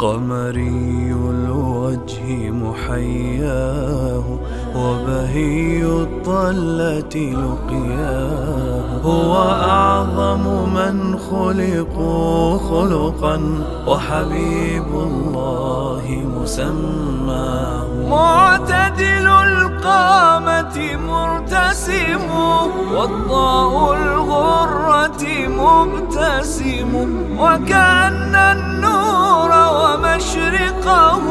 قمري الوجه محياه وبهي الطلة لقياه. هو أعظم من خلقوا خلقا وحبيب الله مسماه. معتدل القامة مرتسم والضاء الغرة مبتسم وكأن النور ومشرقه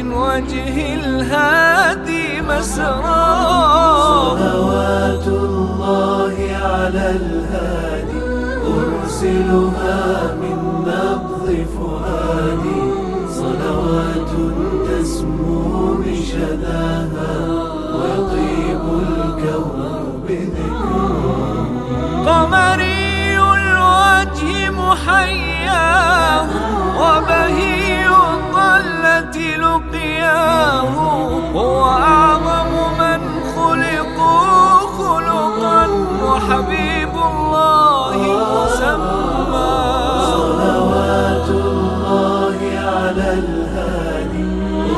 من وجه الهادي مسراه صلوات الله على الهادي أرسلها من نبض فؤادي. صلوات تسمو بشذاها ويطيب الكون بذكرها. قمري الوجه محياه وحبيب الله مسمى صلوات الله على الهادي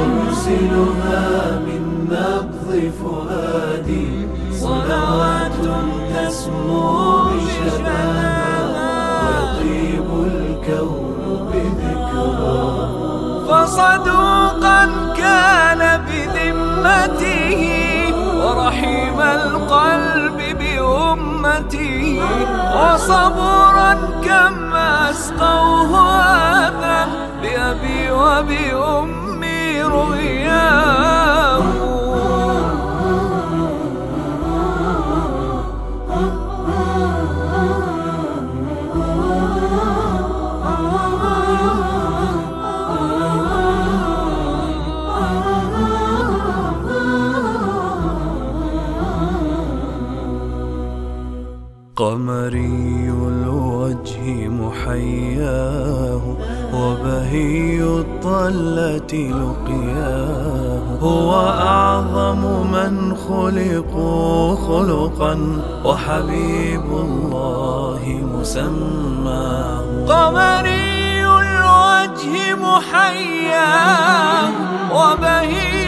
أرسلها من نبض فؤادي. صلوات تسمو بشبابها ويطيب الكون بذكرها. فصدوقا كان بذمته ورحيم القلب بأمته وصبورا كم أسقوه أذى بأبي وبأمي. قمري الوجه محياه وبهي الطلة لقياه. هو أعظم من خلقوا خلقا وحبيب الله مسماه. قمري الوجه محياه وبهي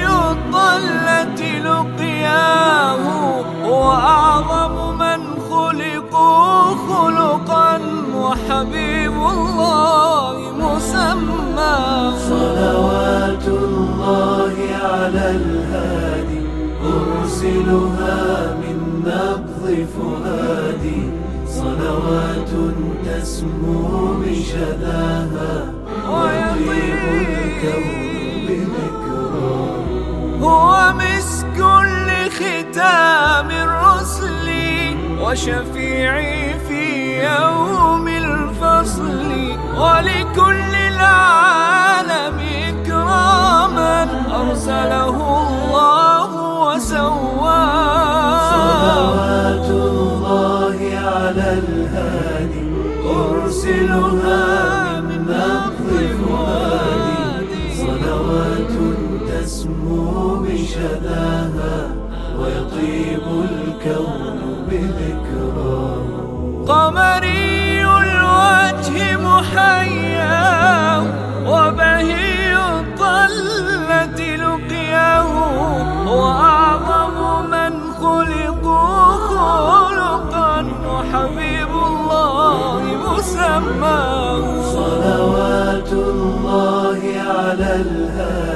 الله على الهادي أرسلها من نبض فؤادي. صلوات تسمو بشذاها ويطيب الكون بذكرها هو مسك لختام الرسل وشفيعي في يوم الفصل. ولكل أرسله الله وسواه. صلوات الله على الهادي أرسلها من نبض فؤادي صلوات تسمو بشذاها ويطيب الكون بذكراه. قمري الوجه محياه على